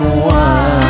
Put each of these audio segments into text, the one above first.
Quan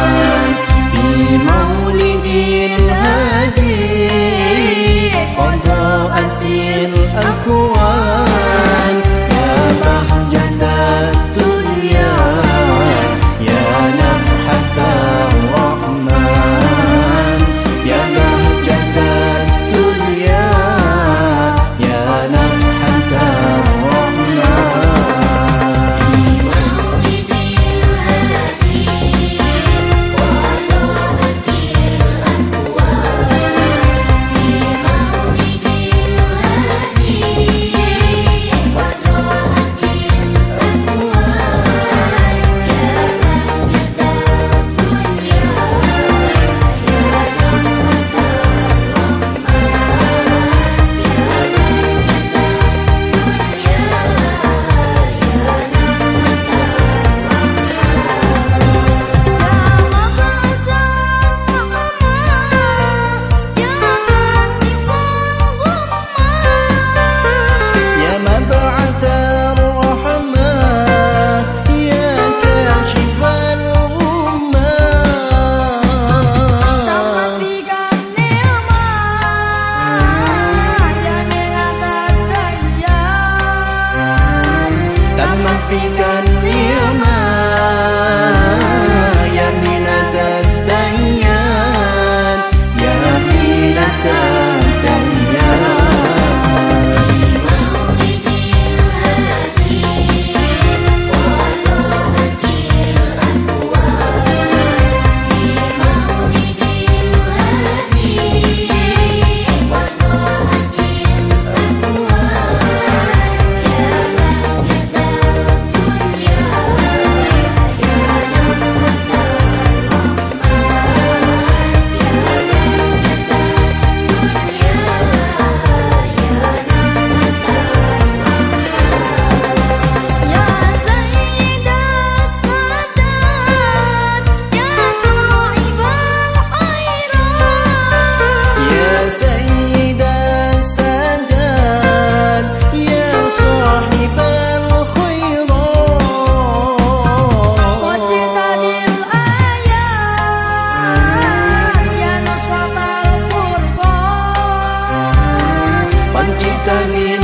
tú también